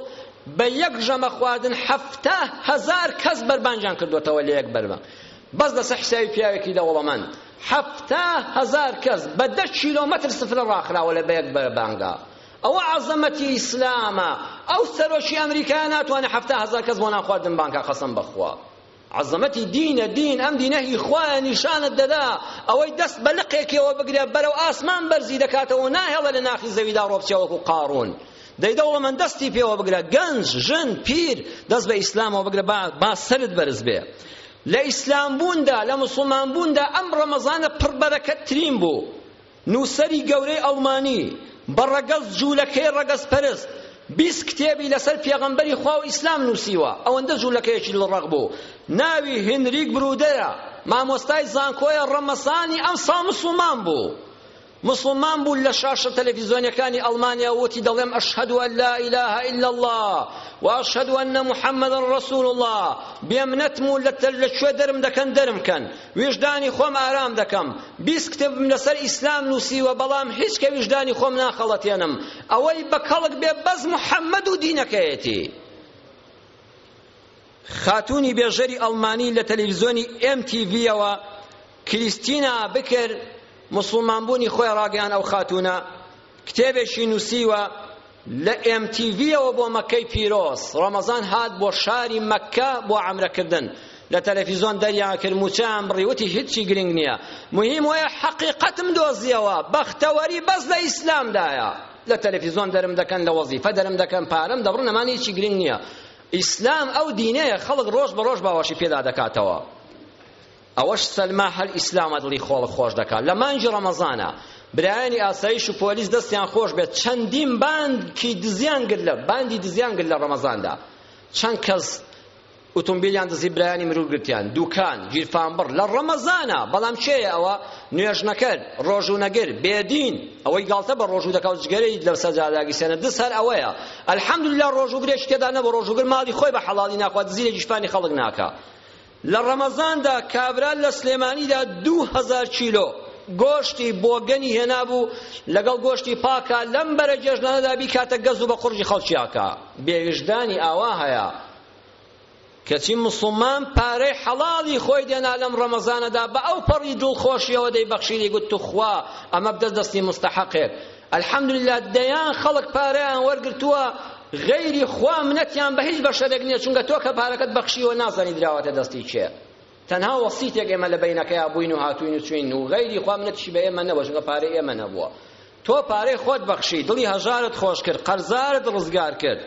بە یەک ژەمە خواردن حەفتا هەزار کەس بەربانجان کردوەتەوە لە یەک بەرمە بەس لەسەر حسابی پیاوێکی دەوڵەمەند حەفتا هەزار کەس بە دە کیلۆمەتر سفرە ڕاخراوە لە بەیەک بەربانگا ئەوە عەزەمەتی ئیسلامە ئەو سەرۆکی ئەمریکا ناتوانێت حەفتا هەزار کەس بۆ نانخواردن بانکا قەسەم بەخوا عەزەمەتی دینە دین ئەم دینە هی خوایە نیشانت دەدا ئەوەی دەست بە لقێکیەوە بگرێ بەرەو ئاسمان بەرزی دەکاتەوە ناهێڵە لە ناخی زەویدا ڕۆبچێ وەکو قاڕون دەی دەوڵەمەند دەستی پێوە بگرە گەنج ژن پیر دەست بە ئیسلامەوە بگرە با, با سەرت بەرز بێ لە ئیسلام بووندا لە مسلمان بووندا ئەم ڕەمەزانە پڕبەرەکەت ترین بوو نووسەری گەورەی ئەڵمانی بە ڕەگەز جوولەکەی ڕەگەزپەرست بیست کتێبی لەسەر پێغەمبەری خوا و ئیسلام نووسیوە ئەوەندە جوولەکەیەکی دڵڕەق بوو ناوی هینریک برودەیە مامۆستای زانکۆیە ڕەمەزانی ئەمساڵ مسوڵمان بوو مسلمان بوو لە شاشە تەلەفیزۆنیەکانی ئەڵمانیا وتی دەڵێم ئەشهد ان لا اله الا الله و اشهد ان محمد رسول الله بێمنەتم و لە کوێ دەرم دەکەن دەرم کەن ویژدانی خۆم ئارام دەکەم بیست کتبم لەسەر ئیسلام نووسیوە بەڵام هیچ کە ویژدانی خۆم ناخەڵەتێنم ئەوەی بە کەڵک بێ بەس محەممەد و دینەکەیەتی خاتوونی بێژەری ئەڵمانی لە تەلەڤیزیۆنی MTV-ەوە کریستینا بکر مسلمانبوونی خۆی ڕاگەیان ئەو خاتوونە کتێبێکی نووسیوە لە ئێم تی ڤییەوە بۆ مەککەی پیرۆز ڕەمەزان هات بۆ شاری مەککە بۆ عەمرەکردن لە تەلەفیزۆن دەریان کرد موچەیان بڕی وتی هیچی گرنگ نییە مهم وەیە حەقیقەتم دۆزیەوە بەختەوەری بەس لە ئیسلامدایە لە تەلەفیزۆن دەرم دەکەن لە وەزیفە دەرم دەکەن پارەم دەبڕن ئەمان هیچی گرنگ نییە ئیسلام ئەو دینەیە خەڵک ڕۆژ بە ڕۆژ باوەشی پێدا دەکاتەوە ئەوەش سەلما هەر ئیسلامە دڵی خۆڵ خۆش دەکات لە مانگی ڕەمەزانە برایانی ئاسایش و پۆلیس دەستیان خۆش بێت چەندین باندی دزیان گرت لە باندی دزیان گرت لە ڕەمەزاندا چەند کەس ئۆتۆمبیلیان دزی برایانی مرور گرتیان دوکان گیرفانبڕ لە ڕەمەزانە بەڵام کێیە ئەوە نوێژنەکەر ڕۆژوونەگر بێدین ئەوەی گاڵتە بە ڕۆژوو دەکا و جگەرەی لە سەجاداگی سێنە دز هەر ئەوەیە الحمدلله ڕۆژووگرێکی تێدا نەبوو ڕۆژووگر ماڵی خۆی بە حەڵاڵی ناخوا دزی لە گیشپانی خەڵک ناکا لە ڕەمەزاندا کابرا لە سلێمانیدا دوو هەزار کیلۆ گۆشتی بۆگەنی هێنابوو لەگەڵ گۆشتی پاکا لەم بەرە جێژنانەدا بیکاتە گەز و بە قوڕگی خەڵکی ئاکا بێویژدانی ئاوا هەیە کەچی مسڵمان پارەی حەڵاڵی خۆی دێنا لەم ڕەمەزانەدا بە ئەو پەڕی دڵخۆشیەوە دەیبەخشینی گوت توخوا ئەمە بدە دەستی مستحقێک الحمدللە دەیان خەڵک پارەیان وەرگرتووە غەیری خوا منەتیان بە هیچ بەشەرێک نییە چونکە تۆ کە پارەکەت بەخشیوە نازانی دراوەتە دەستی کێ تەنها وەسیتێک ئێمە لە بینەکەیا بووین و هاتوین و چوین و غەیری خوا منەتیشی بە ئێمە نەبووە چونکە پارەی ئێمە نەبووە تۆ پارەی خۆت بەخشی دڵی هەژارت خۆش کرد قەرزارت ڕزگار کرد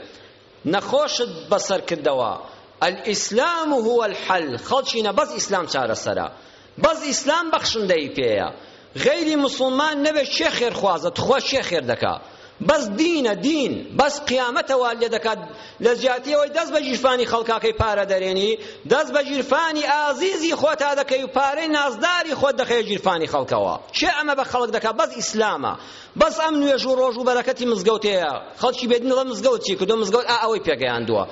نەخۆشت بەسەر کردەوە الاسلام هو الحل خەڵکینە بەس ئیسلام چارەسەرە بەس ئیسلام بەخشندەی پێیە غەیری مسوڵمان نەبێت چێ خێرخوازە تخوا چێ خێر دەکا بەس دینە دین بەس قیامەتەوە لێ دەکات لە جیاتی ئەوەی دەست بە گیرفانی خەڵکاکەی پارە دەرێنی دەست بە گیرفانی ئازیزی خۆتا دەکەی و پارەی نازداری خۆت دەخەیە گیرفانی خەڵکەوە چێ ئەمە بە خەڵک دەکات بەس ئیسلامە بەس ئەم نوێژ و ڕۆژ و بەرەکەتی مزگەوتەیە خەڵکی بێدین دەڵێن مزگەوت چی کردووە مزگەوت ئا ئەوەی پێگەیاندووە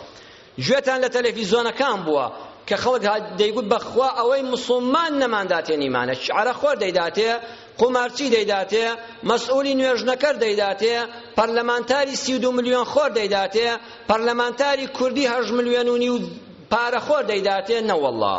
گوێتان لە تەلەفیزۆنەکان بووە کە خەڵک دەیگوت بەخوا ئەوەی مسوڵمان نەمانداتێ نیمانە عەرەخۆر دەیداتێ قومارچی دەیداتێ مەسئولی نوێژنەکەر دەیداتێ پەرلەمانتاری سی و دوو ملیۆن خۆر دەیداتێ پەرلەمانتاری کوردی هەشت ملیۆن و نیو پارەخۆر دەیداتێ نەوەڵڵا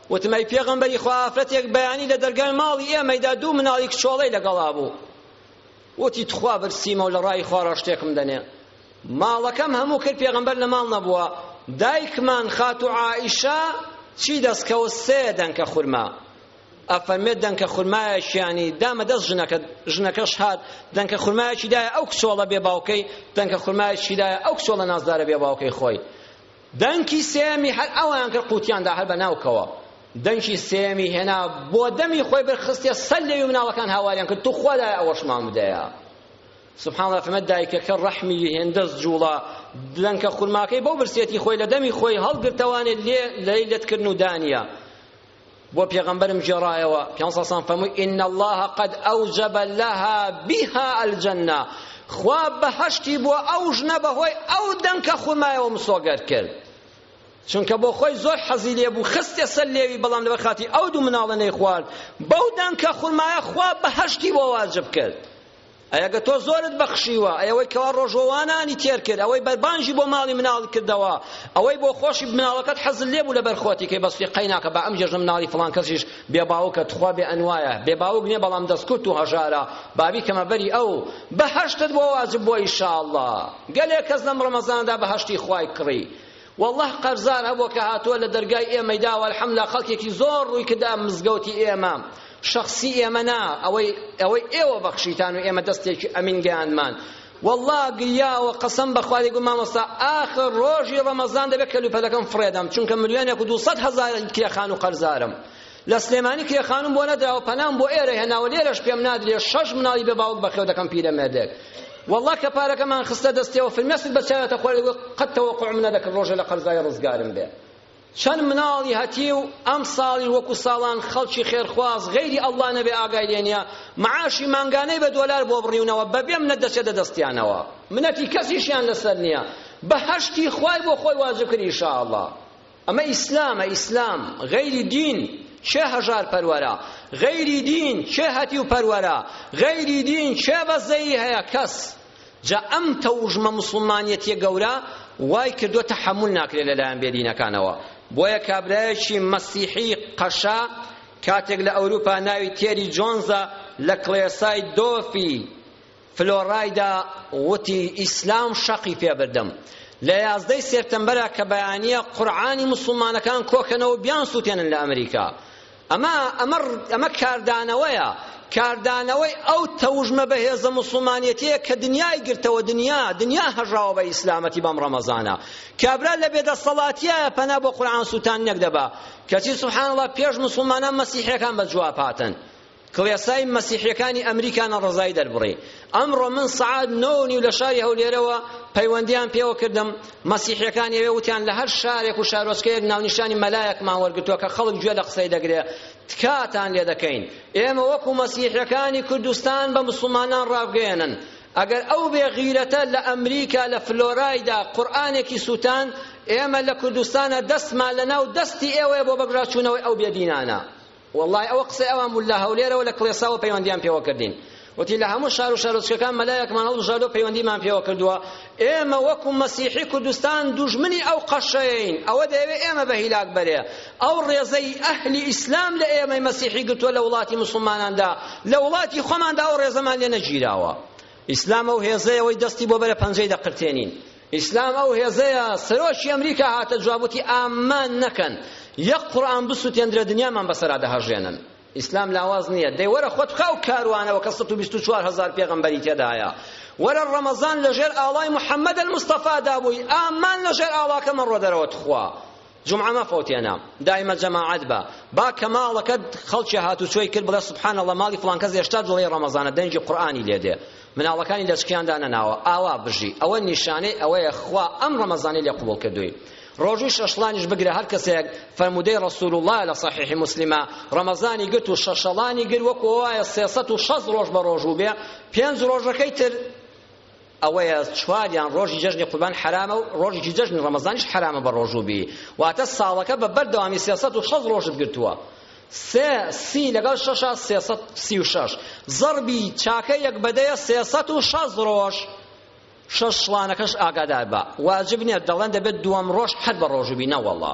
وتم ئەی پێغەمبەری خوا ئافرەتێک بەیانی لە دەرگای ماڵی ئێمەیدا دوو مناڵی کچۆڵەی لەگەڵا بوو وتی تخوا برسیمە و لە ڕای خواڕا شتێکم دەنێ ماڵەکەم هەموو کرد پێغەمبەر لە ماڵ نەبووە دایکمان خاتو عائیشە چی دەستکەوت سێ دەنکە خورما ئەفەرمێت دەنکە خورمایەکیانی دامە دەست ژنەکە ژنەکەش هات دەنکە خورمایەکی دایە ئەو کچۆڵە بێ باوکەی دەنکە خورمایەکی دایە ئەو کچۆڵە نازدارە بێ باوکەی خۆی دەنکی سێیەمی هەر ئەویان کرد قوتیان دا هەر بە ناوکەوە دەنکی سێیەمی هێنا بۆ دەمی خۆی بر خستیە سەر لێوی مناڵەکان هاواریان کرد تو خوا لای ئەوەشمان بدەیە سبحان الله فمە دایکەکە ڕەحمی هێندەس جوڵا دەنکە خورماکەی بەو برسێتی خۆی لە دەمی خۆی هەڵگرتەوانێ لێ لەی لەتکردن و دانیە بۆ پێغەمبەرم گێڕایەوە پێنج سەد ساڵ فەرمووی ان الله قد اوجب لها بها الجنه خوا بەهەشتی بۆ ئەو ژنە بەهۆی ئەو دەنکە خورمایەوە مسۆگەر کرد چونکە بۆ خۆی زۆر حەزی لێ بوو خستێ سەر لێوی بەڵام لەبەر خاتی ئەو دوو مناڵە نەیخوارد بەو دەنکە خورمایە خوا بەهەشتی بۆ واجب کرد ئەیە گە تۆ زۆرت بەخشیوە ئەوەی کەوا ڕۆژوەوانانی تێر کرد ئەوەی بەربانجی بۆ ماڵی مناڵی کردەوە ئەوەی بۆ خۆشی مناڵەکەت حەزل لێ بوو لەبەر خۆتی کەی بەستی قەیناکە با ئەم جێژنە مناڵی فڵان کەسیش بێ باوکە تخوا بێ ئەنوایە بێ باوک نییە بەڵام دەستکورت و هەژارە بابی کەمە بەری ئەو بەهەشتت بۆ واجب بۆ ئیشاءاللە گەلێک کەس لەم ڕەمەزانەدا بەهەشتی خوای کڕی وەڵڵە قەرزار هەبووە کە هاتووە لە دەرگای ئێمەی داوە الحمدللە خەڵکێکی زۆر ڕووی کردە مزگەوتی ئێمە شخصی ئێمە نا ئەوەی ئەوەی ئێوە بەخشیتان و ئێمە دەستێکی ئەمین گەیاندمان والله گریاوە قەسەم بەخوا دەگوم مامۆستا ئاخر ڕۆژی ڕەمەزان دەبێت کەلوپەلەکەم فڕێدەم چونکە ملیۆنێک و دووسەد هەزار کێخان و قەرزارم لە سلێمانی کرێخانم بۆ نەدراوە پەنام بۆ ئێرە هێناوە لێرەش پێم نادرێ شەش مناڵی بێ باوک بەخێو دەکەم پیرەمێردێک والله کە پارەکەمان خستە دەستەوە فرمێسک بەچاوێتە خۆر دەگوت قەت تەوەقعم نەدەکرد ڕۆژێ لە قەرزای ڕزگارم بێ چەند مناڵی هەتی و ئەم ساڵی وەکو ساڵان خەڵکی خێرخواز غەیری ئەڵڵا نەبێ ئاگای لێ نییە معاشی مانگانەی بە دۆلار بۆ بڕیونەوە بەبێم نەدەچێتە دەستیانەوە منەتی کەسیشیان لەسەر نییە بە هەشتی خوای بۆ خۆی واجب کرد ئیشاءاللە ئەمە ئیسلامە ئیسلام غەیری دین چێ هەژار پەروەرە غەیری دین چێ هەتیو پەروەرە غەیری دین چێ بەزەیی هەیە کەس جا ئەم تەوژمە مسلمانیەتیە گەورە وای کردووە تەحمل ناکرێت لەلایەن بێدینەکانەوە بۆیە کابرایەکی مەسیحی قەشە کاتێک لە ئەوروپا ناوی تێری جۆنزە لە کڵێسای دۆفی فلۆرایدا وتی، ئیسلام شەقی پێ بردم. لە یازدەی سێپتەمبەرە کە بەیانییە قورعانی موسڵمانەکان کۆکەنەوە و بیانسووتێنن لە ئەمریکا. ئەمە ئەمە ئەمە کاردانەوەیە، کاردانەوەی ئەو تەوژمە بەهێزە موسڵمانیەتیە کە دنیای گرتەوە، دنیا دنیا هەژاوە بە ئیسلامەتی بەم ڕەمەزانە. کابرا لە بێدەسەڵاتیە پەنا بۆ قورعان سووتاننێک دەبا. کەچی سبحان اللە پێش موسڵمانان مەسیحیەکان بە جواب هاتن. کڵێسای مەسیحیەکانی ئەمریکا نەڕەزایی دەربڕی ئەمڕۆ من سەعات نۆ و نیو لە شاری هەولێرەوە پەیوەندیان پێوە کردم مەسیحیەکان ئەوێ وتیان لە هەر شارێک و شارۆچکەیەک ناونیشانی مەلایەکمان وەرگرتووە کە خەڵک گوێ لە قسەی دەگرێ تکاتان لێ دەکەین ئێمە وەکو مەسیحیەکانی کوردستان بە مسلمانان ڕابگەێنن ئەگەر ئەو بێغیرەتە لە ئەمریکا لە فلۆرایدا قورئانێکی سووتان ئێمە لە کوردستانە دەستمان لەناو دەستی ئێوەیە بۆ بەگژاچوونەوەی ئەو بێدینانە وەڵڵاهی ئەوە قسەی ئەوان بوو لە هەولێرەوە لە کڵێساوە پەیوەندیان پێوە کردین وتی لە هەموو شار و شارۆچکەکان مەلایەکمان هەڵبژاردو پەیوەندیمان پێوە کردووە ئێمە وەکو مەسیحی کوردستان دوژمنی ئەو قەشەیەین ئەوە دەیەوێت ئێمە بە هیلاک بەرێ ئەو ڕێزەی ئەهلی ئیسلام لە ئێمەی مەسیحی گرتووە لە وڵاتی مسلماناندا لە وڵاتی خۆماندا ئەو ڕێزەمان لێ نەگیراوە ئیسلام ئەو هێزەیە وەی دەستی بۆ بەرە پەنجەی دەقرتێنین ئیسلام ئەو هێزەیە سەرۆکی ئەمریکا هاتە جوابوتی ئامان نەکەن یەک قورئان بسوتێندرە دنیامان بەسەرا دەهەژێنن ئیسلام لاواز نییە دەی وەرە خۆت بخە و کاروانەوە کە سەد و بیست و چوار هەزار پێغەمبەری تێدایە وەرە ڕەمەزان لەژێر ئاڵای محەممەد المستەفادا بووی ئامان لەژێر ئاڵاکە مەڕۆ دەرەوە تخوا جومعە مەفەوتێنە دایمە جەماعەت بە با کە ماڵەکەت خەڵکی هاتوچۆی کرد بڵێ سبحان اللە ماڵی فڵان کەس هێشتا جوڵەی ڕەمەزانە دەنگی قورئانی لێ دێ مناڵەکانی لەچکیان دانەناوە ئاوا بژی ئەوە نیشانەی ئەوەیە خوا ئەم ڕەمەزانی لێ قبوڵ کردووی ڕۆژوی شەشڵانیش بگرە هەر کەسێک فەرمودەی ڕسول الله لە صحیح مسلمە ڕەمەزانی گرت و شەشەڵانی گر وەکو وایە سێسەد و شەست ڕۆژ بە ڕۆژوو بێ پێنج ڕۆژەکەی تر ئەوەیە چواریان ڕۆژی جەژنی قوربان حرامە و ڕۆژی جەژنی ڕەمەزانیش حرامە بە ڕۆژوو بی واتە ساڵەکە بە بەردەوامی سێسەد و شەست ڕۆژت گرتووە سێ سی لەگەڵ شەشە سێسەد سی و شەش زەڕبی چاکە یەک بەدەیە سێسەد و شەست ڕۆژ شەش شڵانەکەش ئاگادار بە واجب نییە دەڵێن دەبێت دووەم ڕۆژ حەد بە ڕۆژوو بی نەوەڵڵا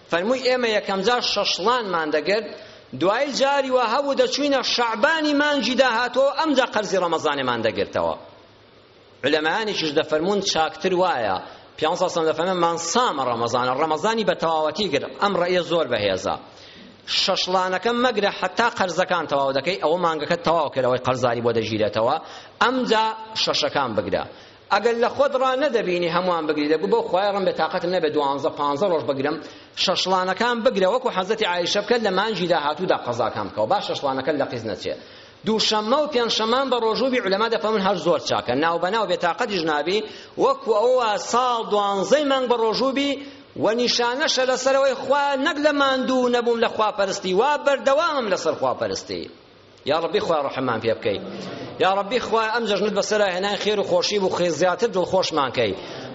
فەرمووی ئێمە یەکەمجار شەشڵانمان دەگرت، دوایی جاری وا هەبوو دەچووینە شەعبانی مانگی داهاتوو و ئەمجا قەرزی ڕەمەزانێمان دەگرتەوە. علەمایانیشیش دەفەرموون چاکتر وایە، پیامبەر صلی الله علیه و سلم من صام رمضان ڕەمەزانی بە تەواوەتی گر ئەم ڕەیە زۆر بەهێزە شەشڵانەکە مەگرە حتا قەرزەکان تەواو دەکەی ئەوە مانگەکە تەواو کرد ئەوەی قەرزاری بۆ دەگیرێتەوە ئەمجا شەشەکان بگرە ئەگەر لە خۆت ڕا نەدەبینی هەمووان بگری دەگو بەو خوای ڕم بێ تاقەتم نەبێ دوانزە پانزە ڕۆژ بگرم شەشڵانەکان بگرە وەکو حەزەتی عایشە بکە لە مانجی داهاتوودا قەزاکان بکەوە با شەشڵانەکە لە قیز نەچێ دووشەممە و پێنجشەمان بە ڕۆژووبی علەما دەفەمن هەر زۆر چاکە ناو بەناو بێتاقەتیش نابی وەکو ئەوە ساڵ دوانزەی مانگ بە ڕۆژووبی و نیشانەشە لەسەرەوەی خوا نەک لە ماندوو نەبووم لە خواپەرستی وا بەردەوامم لەسەر خواپەرستی یا ڕەبی خوا ڕەحممان پێ بکەی یا ڕەبی خوا ئەم جەژنت بەسەرا هێنای خێر و خۆشی بوو خێ زیاتر دڵخۆشمان کەی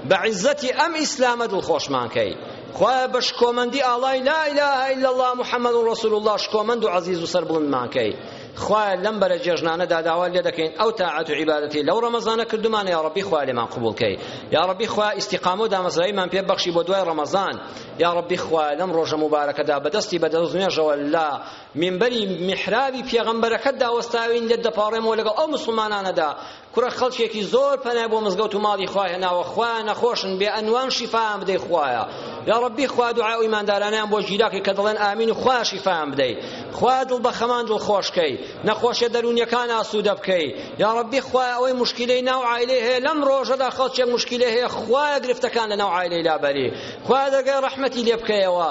بە عیزەتی ئەم ئیسلامە دڵخۆشمان کەی خوا بە شکۆمەندی ئاڵای لا اله الا الله محمد رسول الله شکۆمەند و عزیز و سەربڵندمان کەی خوا لەم بەرە جێژنانەدا داوا لێ دەکەین ئەو تاعەت و عیبادەتی لەو ڕەمەزانە کردمان یا ڕەبی خوا لێمان قبول کەی یا ڕەبی خوا ئیستیقامە و دامەزراییمان پێ بەخشی بۆ دوای ڕەمەزان یا ڕەبی خوا لەم ڕۆژە مبارەکەدا بەدەستی بەدەست نوێژەوە لا مینبەری میحرابی پێغەمبەرەکەت داوەستاوین لێت دەپاڕێمەوە لەگەڵ ئەو مسڵمانانەدا کورە خەڵکێکی زۆر پەنای بۆ مزگەوت و ماڵی خوا هێناوە خوایە نەخۆشن بێ ئەنوان شیفایان بدەی خوایە یا ڕەبی خوا دوعای ئیماندارانیان بۆ گیراکەی کە دەڵێن ئامین و خوا شیفایان بدەی خوا دڵ بە خەمان دڵ خۆشکەی نەخۆشیە دەروونیەکان ئاسوودە بکەی یا ڕەبی خوا ئەوەی مشکلەی ناو عایلەی هەیە لەم ڕۆژەدا خەڵکێک مشکلەی هەیە خوایە گرفتەکان لە ناو عایلەی لابەری خوا دەرگای ڕەحمەتی لێ بکەیەوە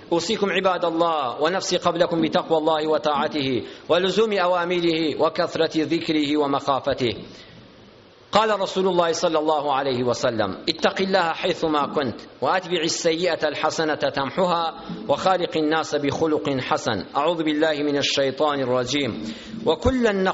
أوصيكم عباد الله ونفسي قبلكم بتقوى الله وطاعته ولزوم أوامره وكثرة ذكره ومخافته قال رسول الله صلى الله عليه وسلم اتق الله حيثما كنت واتبع السيئه الحسنه تمحها وخالق الناس بخلق حسن اعوذ بالله من الشيطان الرجيم وكلا